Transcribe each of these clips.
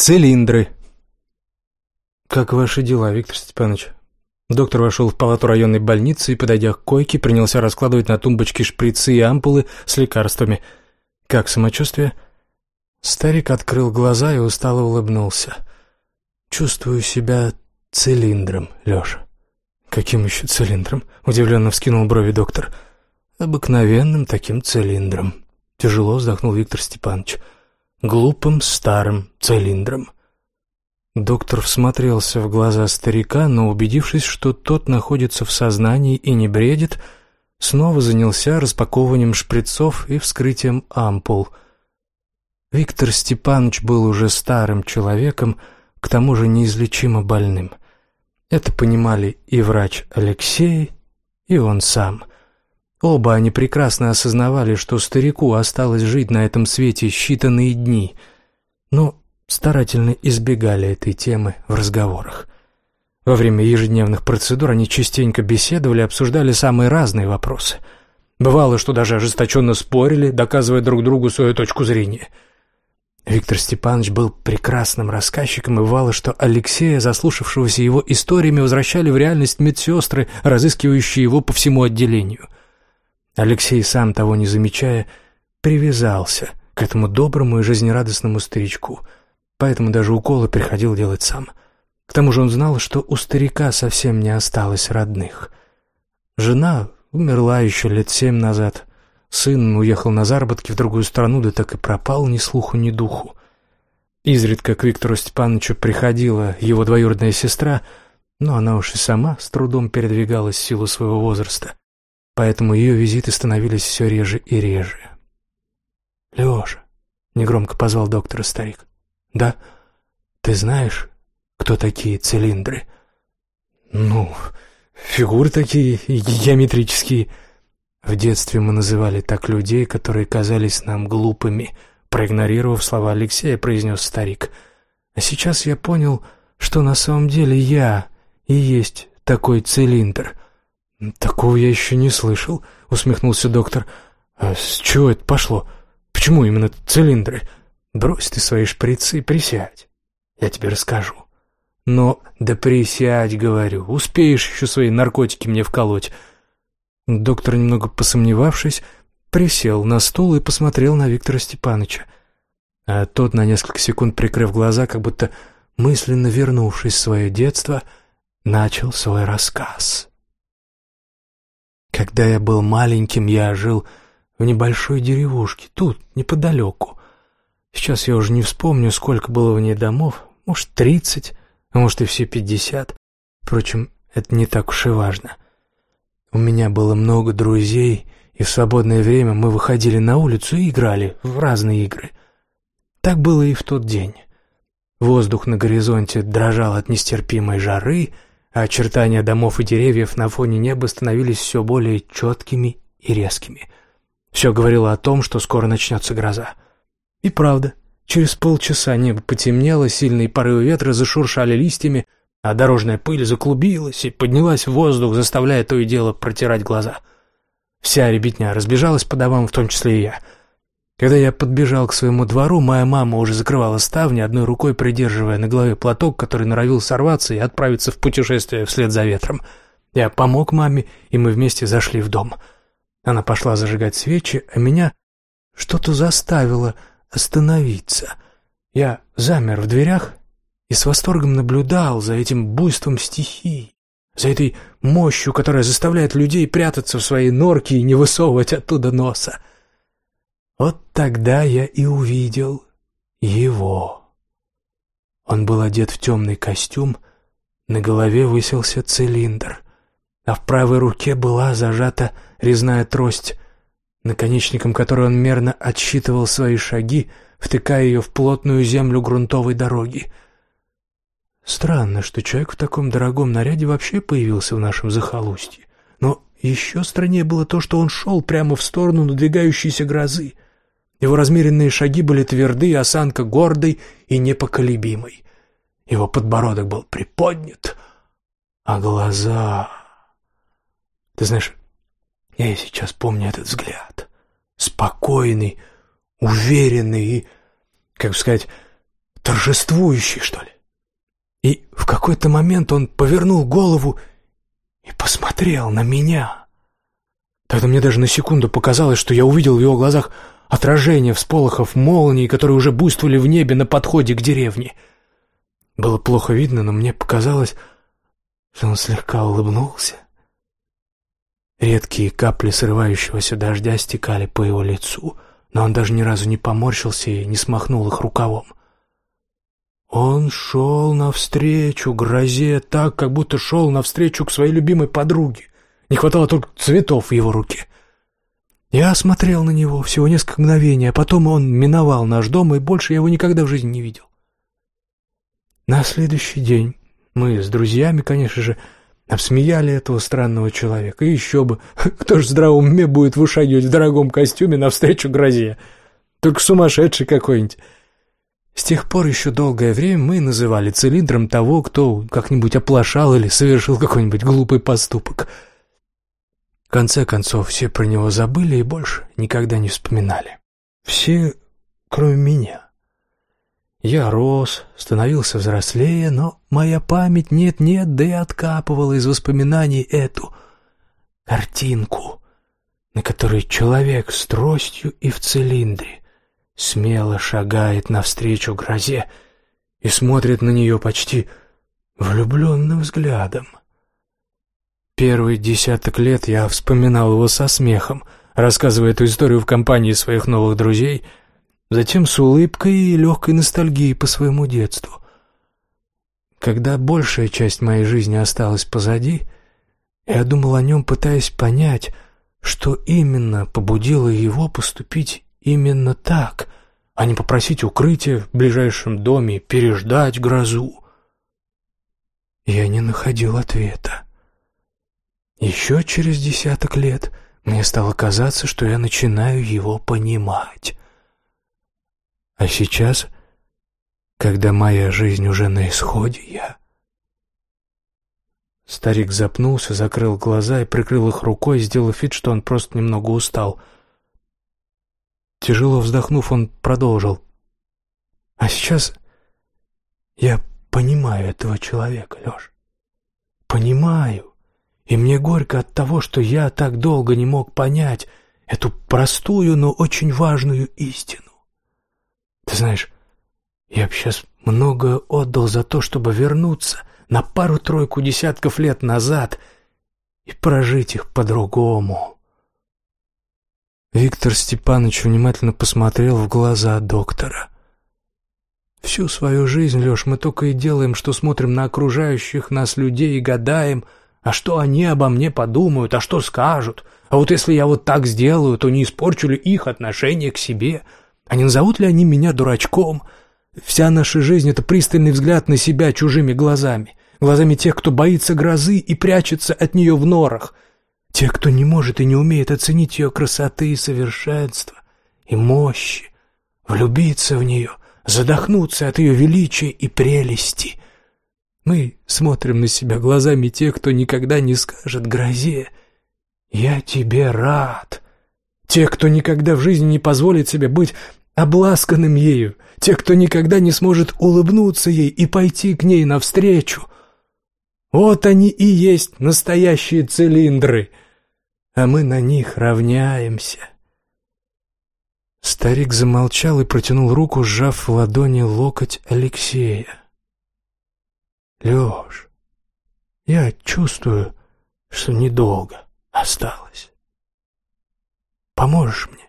Цилиндры. «Как ваши дела, Виктор Степанович?» Доктор вошел в палату районной больницы и, подойдя к койке, принялся раскладывать на тумбочке шприцы и ампулы с лекарствами. «Как самочувствие?» Старик открыл глаза и устало улыбнулся. «Чувствую себя цилиндром, Леша». «Каким еще цилиндром?» — удивленно вскинул брови доктор. «Обыкновенным таким цилиндром». Тяжело вздохнул Виктор Степанович. «Глупым старым цилиндром». Доктор всмотрелся в глаза старика, но, убедившись, что тот находится в сознании и не бредит, снова занялся распаковыванием шприцов и вскрытием ампул. Виктор Степанович был уже старым человеком, к тому же неизлечимо больным. Это понимали и врач Алексей, и он сам. Оба они прекрасно осознавали, что старику осталось жить на этом свете считанные дни, но старательно избегали этой темы в разговорах. Во время ежедневных процедур они частенько беседовали, обсуждали самые разные вопросы. Бывало, что даже ожесточенно спорили, доказывая друг другу свою точку зрения – Виктор Степанович был прекрасным рассказчиком, и бывало, что Алексея, заслушавшегося его историями, возвращали в реальность медсестры, разыскивающие его по всему отделению. Алексей, сам того не замечая, привязался к этому доброму и жизнерадостному старичку, поэтому даже уколы приходил делать сам. К тому же он знал, что у старика совсем не осталось родных. Жена умерла еще лет семь назад, Сын уехал на заработки в другую страну, да так и пропал ни слуху, ни духу. Изредка к Виктору Степановичу приходила его двоюродная сестра, но она уж и сама с трудом передвигалась в силу своего возраста, поэтому ее визиты становились все реже и реже. «Леша», — негромко позвал доктора старик, — «да, ты знаешь, кто такие цилиндры?» «Ну, фигуры такие геометрические», в детстве мы называли так людей, которые казались нам глупыми, проигнорировав слова Алексея, произнес старик. А сейчас я понял, что на самом деле я и есть такой цилиндр. Такого я еще не слышал, усмехнулся доктор. А с чего это пошло? Почему именно цилиндры? Брось ты свои шприцы и присядь. Я тебе расскажу. Но да присядь, говорю, успеешь еще свои наркотики мне вколоть. Доктор, немного посомневавшись, присел на стул и посмотрел на Виктора Степановича. А тот, на несколько секунд прикрыв глаза, как будто мысленно вернувшись в свое детство, начал свой рассказ. Когда я был маленьким, я жил в небольшой деревушке, тут, неподалеку. Сейчас я уже не вспомню, сколько было в ней домов, может, тридцать, а может и все пятьдесят. Впрочем, это не так уж и важно. У меня было много друзей, и в свободное время мы выходили на улицу и играли в разные игры. Так было и в тот день. Воздух на горизонте дрожал от нестерпимой жары, а очертания домов и деревьев на фоне неба становились все более четкими и резкими. Все говорило о том, что скоро начнется гроза. И правда, через полчаса небо потемнело, сильные порывы ветра зашуршали листьями, а дорожная пыль заклубилась и поднялась в воздух, заставляя то и дело протирать глаза. Вся ребятня разбежалась по домам, в том числе и я. Когда я подбежал к своему двору, моя мама уже закрывала ставни, одной рукой придерживая на голове платок, который норовил сорваться и отправиться в путешествие вслед за ветром. Я помог маме, и мы вместе зашли в дом. Она пошла зажигать свечи, а меня что-то заставило остановиться. Я замер в дверях и с восторгом наблюдал за этим буйством стихий, за этой мощью, которая заставляет людей прятаться в своей норке и не высовывать оттуда носа. Вот тогда я и увидел его. Он был одет в темный костюм, на голове высился цилиндр, а в правой руке была зажата резная трость, наконечником которой он мерно отсчитывал свои шаги, втыкая ее в плотную землю грунтовой дороги — Странно, что человек в таком дорогом наряде вообще появился в нашем захолустье. Но еще страннее было то, что он шел прямо в сторону надвигающейся грозы. Его размеренные шаги были тверды, осанка гордой и непоколебимой. Его подбородок был приподнят, а глаза... Ты знаешь, я и сейчас помню этот взгляд. Спокойный, уверенный и, как бы сказать, торжествующий, что ли. И в какой-то момент он повернул голову и посмотрел на меня. Тогда мне даже на секунду показалось, что я увидел в его глазах отражение всполохов молний, которые уже буйствовали в небе на подходе к деревне. Было плохо видно, но мне показалось, что он слегка улыбнулся. Редкие капли срывающегося дождя стекали по его лицу, но он даже ни разу не поморщился и не смахнул их рукавом. Он шел навстречу грозе так, как будто шел навстречу к своей любимой подруге. Не хватало только цветов в его руке. Я смотрел на него всего несколько мгновений, а потом он миновал наш дом, и больше я его никогда в жизни не видел. На следующий день мы с друзьями, конечно же, обсмеяли этого странного человека. И еще бы, кто ж в здравом уме будет вышагивать в дорогом костюме навстречу грозе? Только сумасшедший какой-нибудь. С тех пор еще долгое время мы называли цилиндром того, кто как-нибудь оплошал или совершил какой-нибудь глупый поступок — в конце концов, все про него забыли и больше никогда не вспоминали. Все, кроме меня. Я рос, становился взрослее, но моя память нет-нет, да и откапывала из воспоминаний эту картинку, на которой человек с тростью и в цилиндре смело шагает навстречу грозе и смотрит на нее почти влюбленным взглядом. Первый десяток лет я вспоминал его со смехом, рассказывая эту историю в компании своих новых друзей, затем с улыбкой и легкой ностальгией по своему детству. Когда большая часть моей жизни осталась позади, я думал о нем, пытаясь понять, что именно побудило его поступить именно так, а не попросить укрытия в ближайшем доме, переждать грозу. Я не находил ответа. Еще через десяток лет мне стало казаться, что я начинаю его понимать. А сейчас, когда моя жизнь уже на исходе, я... Старик запнулся, закрыл глаза и прикрыл их рукой, сделав вид, что он просто немного устал. Тяжело вздохнув, он продолжил. «А сейчас я понимаю этого человека, Леш. Понимаю. И мне горько от того, что я так долго не мог понять эту простую, но очень важную истину. Ты знаешь, я бы сейчас многое отдал за то, чтобы вернуться на пару-тройку десятков лет назад и прожить их по-другому. Виктор Степанович внимательно посмотрел в глаза доктора. Всю свою жизнь, Леш, мы только и делаем, что смотрим на окружающих нас людей и гадаем — а что они обо мне подумают, а что скажут? А вот если я вот так сделаю, то не испорчу ли их отношение к себе? А не назовут ли они меня дурачком? Вся наша жизнь — это пристальный взгляд на себя чужими глазами, глазами тех, кто боится грозы и прячется от нее в норах, тех, кто не может и не умеет оценить ее красоты и совершенства, и мощи, влюбиться в нее, задохнуться от ее величия и прелести — мы смотрим на себя глазами тех, кто никогда не скажет грозе «Я тебе рад». Тех, кто никогда в жизни не позволит себе быть обласканным ею, тех, кто никогда не сможет улыбнуться ей и пойти к ней навстречу. Вот они и есть настоящие цилиндры, а мы на них равняемся. Старик замолчал и протянул руку, сжав в ладони локоть Алексея. Леш, я чувствую, что недолго осталось. Поможешь мне?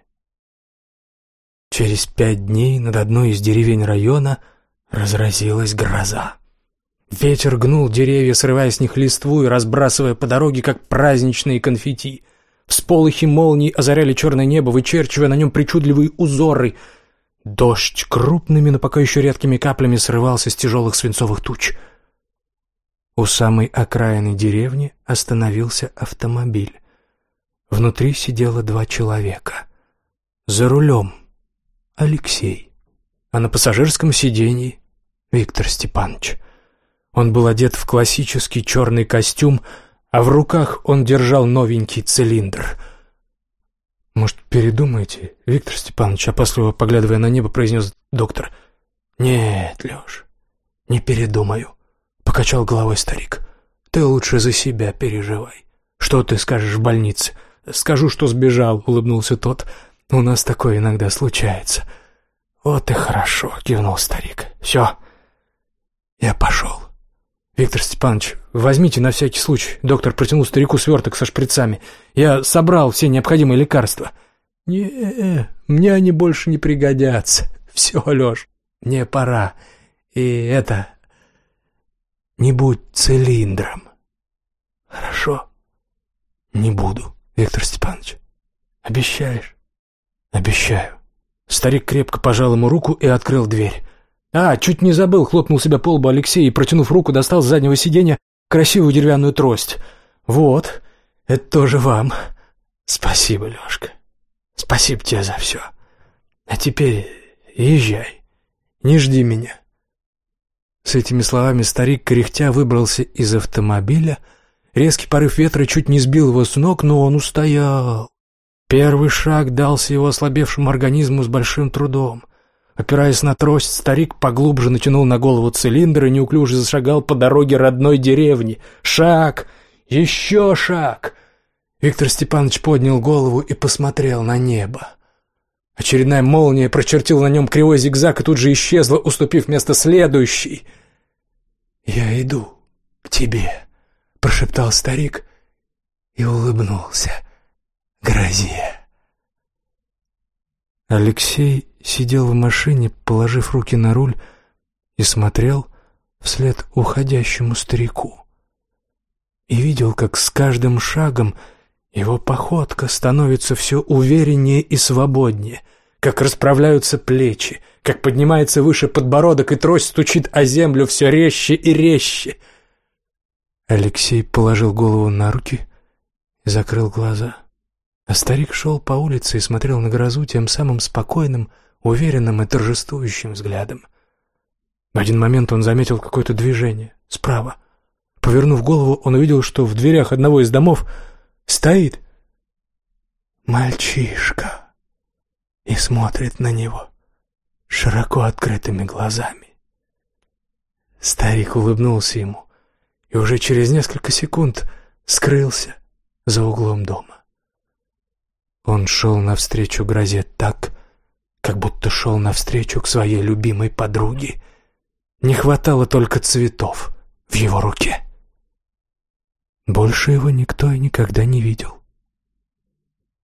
Через пять дней над одной из деревень района разразилась гроза. Ветер гнул деревья, срывая с них листву и разбрасывая по дороге, как праздничные конфетти. Всполохи молний озаряли черное небо, вычерчивая на нем причудливые узоры. Дождь крупными, но пока еще редкими каплями срывался с тяжелых свинцовых туч — у самой окраины деревни остановился автомобиль. Внутри сидело два человека. За рулем Алексей, а на пассажирском сиденье Виктор Степанович. Он был одет в классический черный костюм, а в руках он держал новенький цилиндр. «Может, передумаете, Виктор Степанович?» опасливо поглядывая на небо, произнес доктор. «Нет, Леш, не передумаю», — покачал головой старик. «Ты лучше за себя переживай. Что ты скажешь в больнице?» «Скажу, что сбежал», — улыбнулся тот. «У нас такое иногда случается». «Вот и хорошо», — кивнул старик. «Все, я пошел». «Виктор Степанович, возьмите на всякий случай». Доктор протянул старику сверток со шприцами. «Я собрал все необходимые лекарства». «Не, мне они больше не пригодятся. Все, Леш, мне пора. И это... Не будь цилиндром. Хорошо? Не буду, Виктор Степанович. Обещаешь? Обещаю. Старик крепко пожал ему руку и открыл дверь. «А, чуть не забыл!» — хлопнул себя по лбу Алексей и, протянув руку, достал с заднего сиденья красивую деревянную трость. «Вот, это тоже вам. Спасибо, Лешка. Спасибо тебе за все. А теперь езжай, не жди меня». С этими словами старик кряхтя выбрался из автомобиля. Резкий порыв ветра чуть не сбил его с ног, но он устоял. Первый шаг дался его ослабевшему организму с большим трудом. Опираясь на трость, старик поглубже натянул на голову цилиндр и неуклюже зашагал по дороге родной деревни. Шаг! Еще шаг! Виктор Степанович поднял голову и посмотрел на небо. Очередная молния прочертила на нем кривой зигзаг и тут же исчезла, уступив место следующей. «Я иду к тебе», — прошептал старик и улыбнулся грозе. Алексей сидел в машине, положив руки на руль, и смотрел вслед уходящему старику. И видел, как с каждым шагом его походка становится все увереннее и свободнее, как расправляются плечи, как поднимается выше подбородок, и трость стучит о землю все резче и резче. Алексей положил голову на руки и закрыл глаза. А старик шел по улице и смотрел на грозу тем самым спокойным, уверенным и торжествующим взглядом. В один момент он заметил какое-то движение справа. Повернув голову, он увидел, что в дверях одного из домов стоит мальчишка и смотрит на него широко открытыми глазами. Старик улыбнулся ему и уже через несколько секунд скрылся за углом дома. Он шел навстречу грозе так, как будто шел навстречу к своей любимой подруге. Не хватало только цветов в его руке. Больше его никто и никогда не видел.